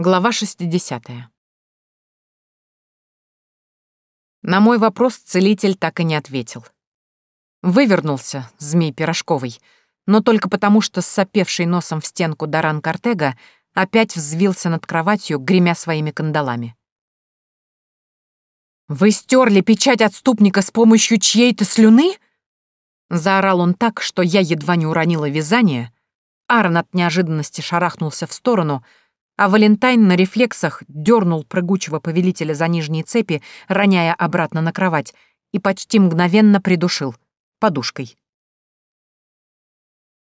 Глава 60. На мой вопрос целитель так и не ответил. Вывернулся, змей пирожковый, но только потому, что сопевший носом в стенку Даран Картега опять взвился над кроватью, гремя своими кандалами. «Вы стерли печать отступника с помощью чьей-то слюны?» Заорал он так, что я едва не уронила вязание. Аарон от неожиданности шарахнулся в сторону — а Валентайн на рефлексах дернул прыгучего повелителя за нижние цепи, роняя обратно на кровать, и почти мгновенно придушил подушкой.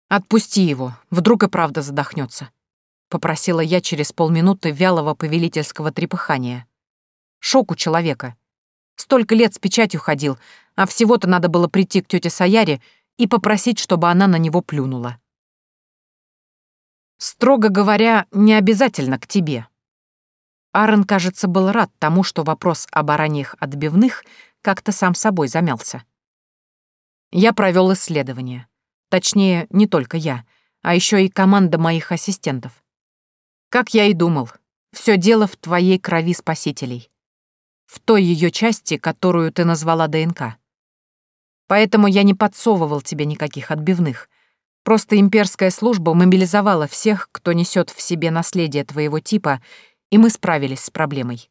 «Отпусти его, вдруг и правда задохнется», — попросила я через полминуты вялого повелительского трепыхания. Шок у человека. Столько лет с печатью ходил, а всего-то надо было прийти к тете Саяре и попросить, чтобы она на него плюнула. Строго говоря, не обязательно к тебе. Аарон, кажется, был рад тому, что вопрос о бараньих отбивных как-то сам собой замялся. Я провел исследование. Точнее, не только я, а еще и команда моих ассистентов. Как я и думал, все дело в твоей крови спасителей. В той ее части, которую ты назвала ДНК. Поэтому я не подсовывал тебе никаких отбивных — Просто имперская служба мобилизовала всех, кто несет в себе наследие твоего типа, и мы справились с проблемой.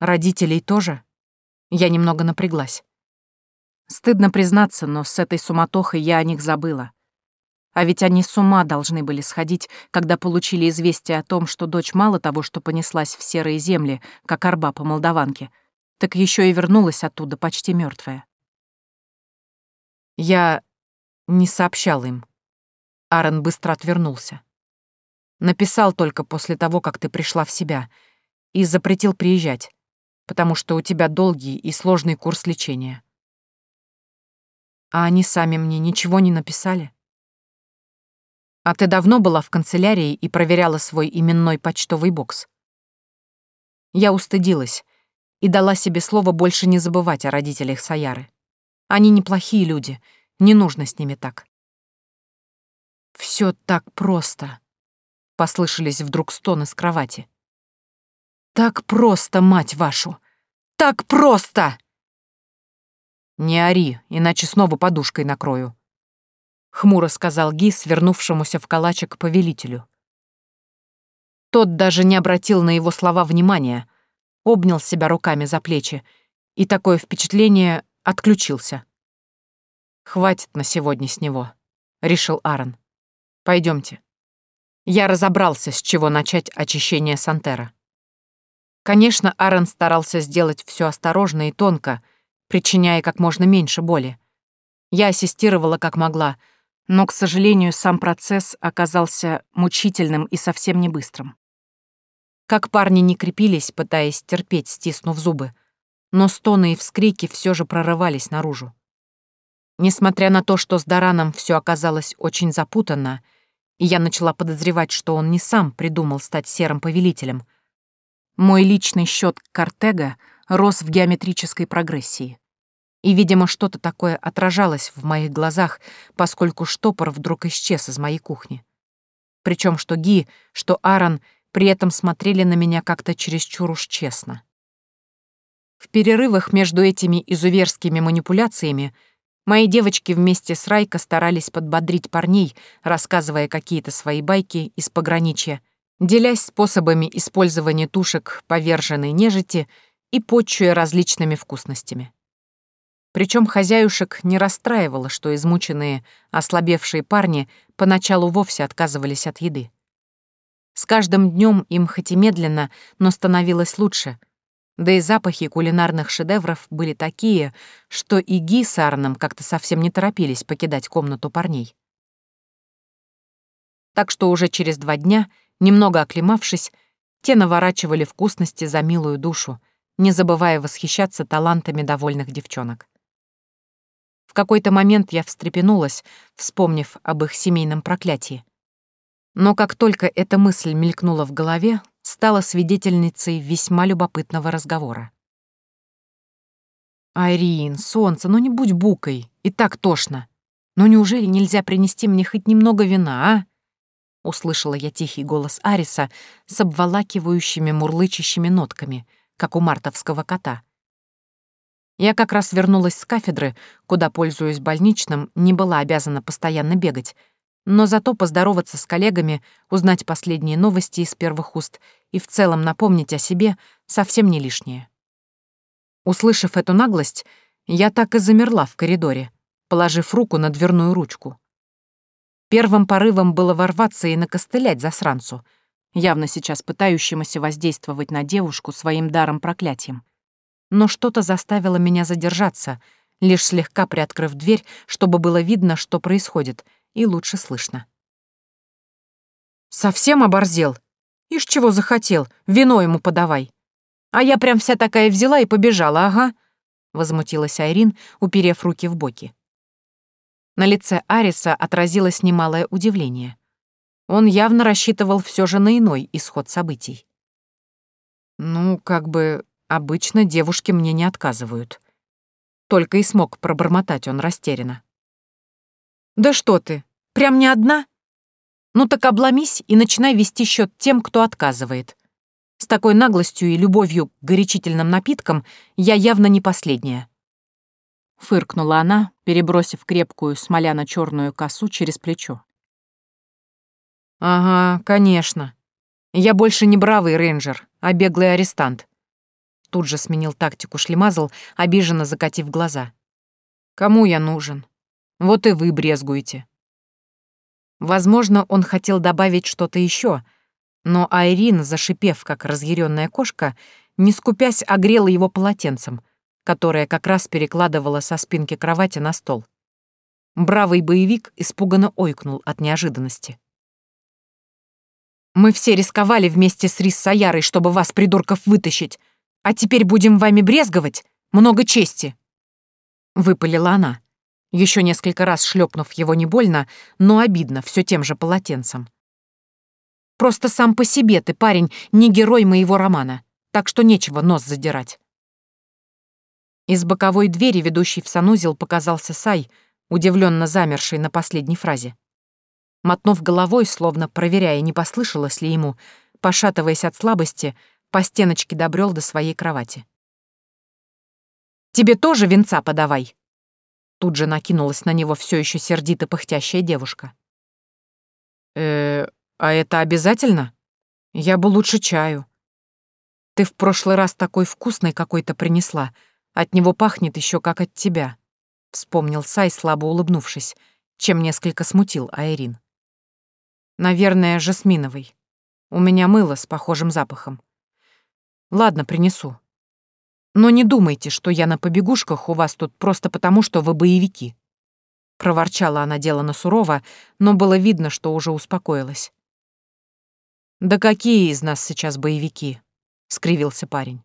Родителей тоже? Я немного напряглась. Стыдно признаться, но с этой суматохой я о них забыла. А ведь они с ума должны были сходить, когда получили известие о том, что дочь мало того, что понеслась в серые земли, как арба по молдаванке, так еще и вернулась оттуда почти мертвая. Я не сообщал им. Аарон быстро отвернулся. Написал только после того, как ты пришла в себя, и запретил приезжать, потому что у тебя долгий и сложный курс лечения. А они сами мне ничего не написали? А ты давно была в канцелярии и проверяла свой именной почтовый бокс? Я устыдилась и дала себе слово больше не забывать о родителях Саяры. Они неплохие люди — не нужно с ними так. Все так просто. Послышались вдруг стоны с кровати. Так просто, мать вашу! Так просто! Не ори, иначе снова подушкой накрою. Хмуро сказал Ги, свернувшемуся в калачик повелителю. Тот даже не обратил на его слова внимания, обнял себя руками за плечи, и такое впечатление отключился. «Хватит на сегодня с него», — решил Аарон. Пойдемте. Я разобрался, с чего начать очищение Сантера. Конечно, Аарон старался сделать все осторожно и тонко, причиняя как можно меньше боли. Я ассистировала как могла, но, к сожалению, сам процесс оказался мучительным и совсем не быстрым. Как парни не крепились, пытаясь терпеть, стиснув зубы, но стоны и вскрики все же прорывались наружу. Несмотря на то, что с Дараном все оказалось очень запутанно, и я начала подозревать, что он не сам придумал стать серым повелителем, мой личный счет Картега рос в геометрической прогрессии. И, видимо, что-то такое отражалось в моих глазах, поскольку штопор вдруг исчез из моей кухни. Причем что Ги, что Аарон при этом смотрели на меня как-то чересчур уж честно. В перерывах между этими изуверскими манипуляциями Мои девочки вместе с Райко старались подбодрить парней, рассказывая какие-то свои байки из пограничья, делясь способами использования тушек поверженной нежити и почуя различными вкусностями. Причем хозяюшек не расстраивало, что измученные, ослабевшие парни поначалу вовсе отказывались от еды. С каждым днем им хоть и медленно, но становилось лучше, да и запахи кулинарных шедевров были такие, что и Ги с Арном как-то совсем не торопились покидать комнату парней. Так что уже через два дня, немного оклемавшись, те наворачивали вкусности за милую душу, не забывая восхищаться талантами довольных девчонок. В какой-то момент я встрепенулась, вспомнив об их семейном проклятии. Но как только эта мысль мелькнула в голове, стала свидетельницей весьма любопытного разговора. «Айрин, солнце, ну не будь букой, и так тошно. Но неужели нельзя принести мне хоть немного вина, а?» услышала я тихий голос Ариса с обволакивающими мурлычащими нотками, как у мартовского кота. Я как раз вернулась с кафедры, куда, пользуясь больничным, не была обязана постоянно бегать, но зато поздороваться с коллегами, узнать последние новости из первых уст и в целом напомнить о себе совсем не лишнее. Услышав эту наглость, я так и замерла в коридоре, положив руку на дверную ручку. Первым порывом было ворваться и накостылять засранцу, явно сейчас пытающемуся воздействовать на девушку своим даром-проклятием. Но что-то заставило меня задержаться, лишь слегка приоткрыв дверь, чтобы было видно, что происходит, и лучше слышно. «Совсем оборзел? Ишь чего захотел, вино ему подавай. А я прям вся такая взяла и побежала, ага», — возмутилась Айрин, уперев руки в боки. На лице Ариса отразилось немалое удивление. Он явно рассчитывал все же на иной исход событий. «Ну, как бы, обычно девушки мне не отказывают». Только и смог пробормотать он растерянно. «Да что ты, прям не одна? Ну так обломись и начинай вести счет тем, кто отказывает. С такой наглостью и любовью к горячительным напиткам я явно не последняя». Фыркнула она, перебросив крепкую смоляно-черную косу через плечо. «Ага, конечно. Я больше не бравый рейнджер, а беглый арестант». Тут же сменил тактику шлемазл, обиженно закатив глаза. «Кому я нужен? Вот и вы брезгуете». Возможно, он хотел добавить что-то еще, но Айрин, зашипев, как разъяренная кошка, не скупясь, огрела его полотенцем, которое как раз перекладывала со спинки кровати на стол. Бравый боевик испуганно ойкнул от неожиданности. «Мы все рисковали вместе с Рис Саярой, чтобы вас, придурков, вытащить, а теперь будем вами брезговать? Много чести!» Выпалила она, еще несколько раз шлепнув его не больно, но обидно все тем же полотенцем. «Просто сам по себе ты, парень, не герой моего романа, так что нечего нос задирать». Из боковой двери, ведущей в санузел, показался Сай — удивленно замерший на последней фразе. Мотнув головой, словно проверяя, не послышалось ли ему, пошатываясь от слабости, по стеночке добрел до своей кровати. «Тебе тоже венца подавай!» Тут же накинулась на него все еще сердито пыхтящая девушка. э а это обязательно? Я бы лучше чаю. Ты в прошлый раз такой вкусный какой-то принесла. От него пахнет еще как от тебя вспомнил Сай, слабо улыбнувшись, чем несколько смутил Айрин. Наверное, жасминовый. У меня мыло с похожим запахом. Ладно, принесу. Но не думайте, что я на побегушках у вас тут просто потому, что вы боевики. Проворчала она делано сурово, но было видно, что уже успокоилась. «Да какие из нас сейчас боевики?» — скривился парень.